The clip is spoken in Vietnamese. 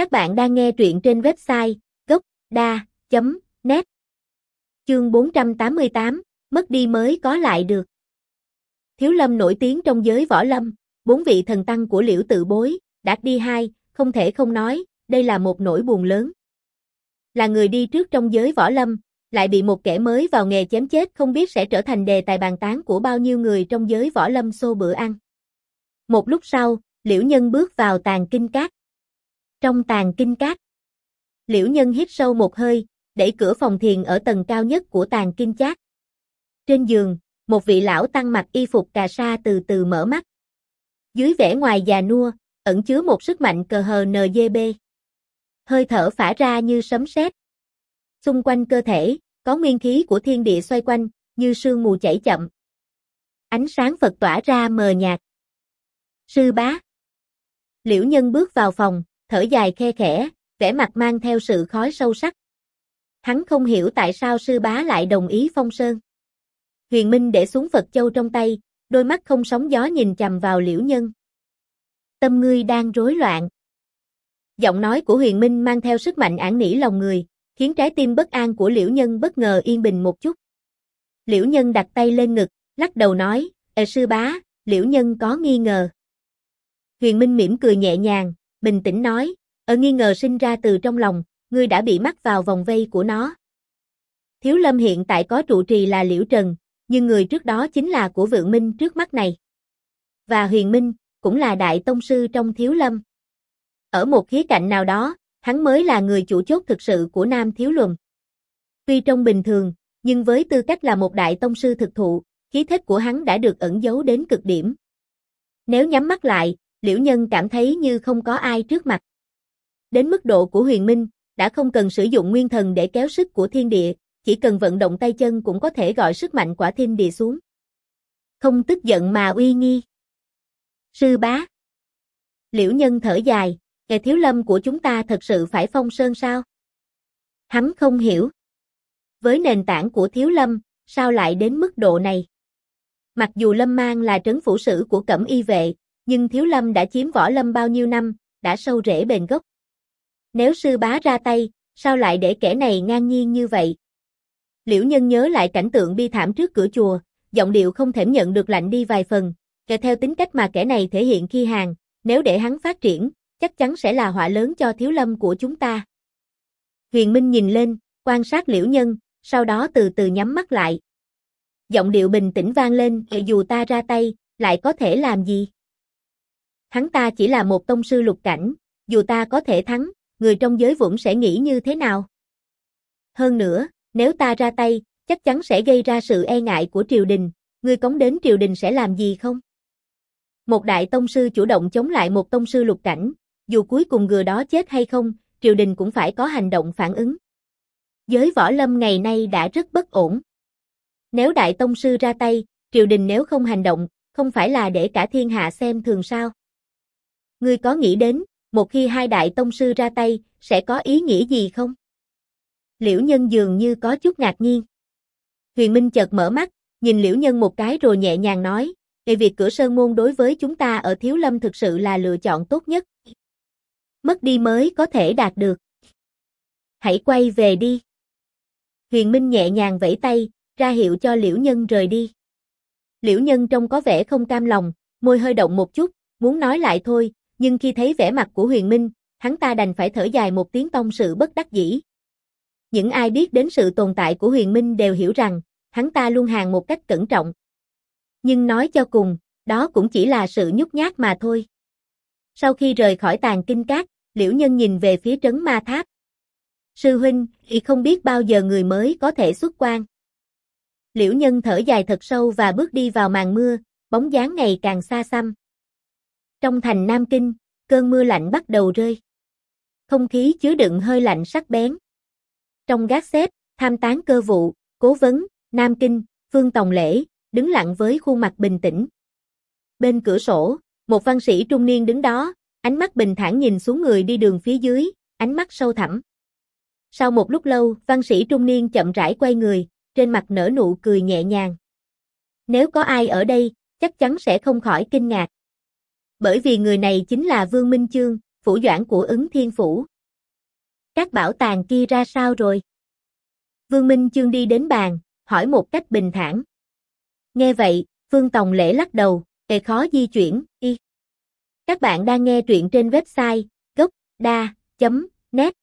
Các bạn đang nghe truyện trên website gốc.da.net Chương 488, mất đi mới có lại được. Thiếu lâm nổi tiếng trong giới võ lâm, bốn vị thần tăng của liễu tự bối, đạt đi hai, không thể không nói, đây là một nỗi buồn lớn. Là người đi trước trong giới võ lâm, lại bị một kẻ mới vào nghề chém chết không biết sẽ trở thành đề tài bàn tán của bao nhiêu người trong giới võ lâm xô bữa ăn. Một lúc sau, Liễu Nhân bước vào tàn kinh cát. Trong tàn kinh cát, Liễu Nhân hít sâu một hơi, đẩy cửa phòng thiền ở tầng cao nhất của tàn kinh cát. Trên giường, một vị lão tăng mặc y phục cà sa từ từ mở mắt. Dưới vẻ ngoài già nua, ẩn chứa một sức mạnh cờ hờ NGB. Hơi thở phả ra như sấm sét. Xung quanh cơ thể, có nguyên khí của thiên địa xoay quanh, như sương mù chảy chậm. Ánh sáng Phật tỏa ra mờ nhạt. Sư bá. Liễu nhân bước vào phòng, thở dài khe khẽ, vẻ mặt mang theo sự khói sâu sắc. Hắn không hiểu tại sao sư bá lại đồng ý phong sơn. Huyền Minh để xuống Phật Châu trong tay, đôi mắt không sóng gió nhìn chầm vào liễu nhân. Tâm ngươi đang rối loạn. Giọng nói của Huyền Minh mang theo sức mạnh ản nỉ lòng người, khiến trái tim bất an của liễu nhân bất ngờ yên bình một chút. Liễu nhân đặt tay lên ngực, lắc đầu nói, Ê sư bá, liễu nhân có nghi ngờ. Huyền Minh mỉm cười nhẹ nhàng, bình tĩnh nói, ở nghi ngờ sinh ra từ trong lòng, ngươi đã bị mắc vào vòng vây của nó. Thiếu lâm hiện tại có trụ trì là Liễu Trần, nhưng người trước đó chính là của vượng minh trước mắt này. Và huyền minh, cũng là đại tông sư trong thiếu lâm. Ở một khía cạnh nào đó, hắn mới là người chủ chốt thực sự của Nam Thiếu Luân. Tuy trong bình thường, nhưng với tư cách là một đại tông sư thực thụ, khí thế của hắn đã được ẩn giấu đến cực điểm. Nếu nhắm mắt lại, Liễu Nhân cảm thấy như không có ai trước mặt. Đến mức độ của huyền minh, đã không cần sử dụng nguyên thần để kéo sức của thiên địa, chỉ cần vận động tay chân cũng có thể gọi sức mạnh quả thiên địa xuống. Không tức giận mà uy nghi. Sư bá. Liễu nhân thở dài, kẻ thiếu lâm của chúng ta thật sự phải phong sơn sao? Hắn không hiểu. Với nền tảng của thiếu lâm, sao lại đến mức độ này? Mặc dù lâm mang là trấn phủ sử của cẩm y vệ, nhưng thiếu lâm đã chiếm võ lâm bao nhiêu năm, đã sâu rễ bền gốc. Nếu sư bá ra tay, sao lại để kẻ này ngang nhiên như vậy? Liễu Nhân nhớ lại cảnh tượng bi thảm trước cửa chùa, giọng điệu không thể nhận được lạnh đi vài phần, kể theo tính cách mà kẻ này thể hiện khi hàng, nếu để hắn phát triển, chắc chắn sẽ là họa lớn cho thiếu lâm của chúng ta. Huyền Minh nhìn lên, quan sát Liễu Nhân, sau đó từ từ nhắm mắt lại. Giọng điệu bình tĩnh vang lên, dù ta ra tay, lại có thể làm gì? Hắn ta chỉ là một tông sư lục cảnh, dù ta có thể thắng, người trong giới vũng sẽ nghĩ như thế nào? Hơn nữa, nếu ta ra tay, chắc chắn sẽ gây ra sự e ngại của triều đình, ngươi cống đến triều đình sẽ làm gì không? Một đại tông sư chủ động chống lại một tông sư lục cảnh, dù cuối cùng người đó chết hay không, triều đình cũng phải có hành động phản ứng. Giới võ lâm ngày nay đã rất bất ổn. Nếu đại tông sư ra tay, triều đình nếu không hành động, không phải là để cả thiên hạ xem thường sao? Ngươi có nghĩ đến, một khi hai đại tông sư ra tay, sẽ có ý nghĩa gì không? Liễu Nhân dường như có chút ngạc nhiên. Huyền Minh chợt mở mắt, nhìn Liễu Nhân một cái rồi nhẹ nhàng nói, về việc cửa sơn môn đối với chúng ta ở Thiếu Lâm thực sự là lựa chọn tốt nhất. Mất đi mới có thể đạt được. Hãy quay về đi. Huyền Minh nhẹ nhàng vẫy tay, ra hiệu cho Liễu Nhân rời đi. Liễu Nhân trông có vẻ không cam lòng, môi hơi động một chút, muốn nói lại thôi, nhưng khi thấy vẻ mặt của Huyền Minh, hắn ta đành phải thở dài một tiếng tông sự bất đắc dĩ. Những ai biết đến sự tồn tại của huyền minh đều hiểu rằng, hắn ta luôn hàng một cách cẩn trọng. Nhưng nói cho cùng, đó cũng chỉ là sự nhút nhát mà thôi. Sau khi rời khỏi tàn kinh cát, liễu nhân nhìn về phía trấn ma tháp. Sư huynh, y không biết bao giờ người mới có thể xuất quan. Liễu nhân thở dài thật sâu và bước đi vào màn mưa, bóng dáng ngày càng xa xăm. Trong thành Nam Kinh, cơn mưa lạnh bắt đầu rơi. Không khí chứa đựng hơi lạnh sắc bén. Trong gác xếp, tham tán cơ vụ, cố vấn, Nam Kinh, Phương Tòng Lễ, đứng lặng với khuôn mặt bình tĩnh. Bên cửa sổ, một văn sĩ trung niên đứng đó, ánh mắt bình thản nhìn xuống người đi đường phía dưới, ánh mắt sâu thẳm. Sau một lúc lâu, văn sĩ trung niên chậm rãi quay người, trên mặt nở nụ cười nhẹ nhàng. Nếu có ai ở đây, chắc chắn sẽ không khỏi kinh ngạc. Bởi vì người này chính là Vương Minh Chương, phủ doãn của ứng thiên phủ. Các bảo tàng kia ra sao rồi? Vương Minh Chương đi đến bàn, hỏi một cách bình thản. Nghe vậy, Vương Tòng lễ lắc đầu, kề khó di chuyển, y. Các bạn đang nghe truyện trên website gocda.net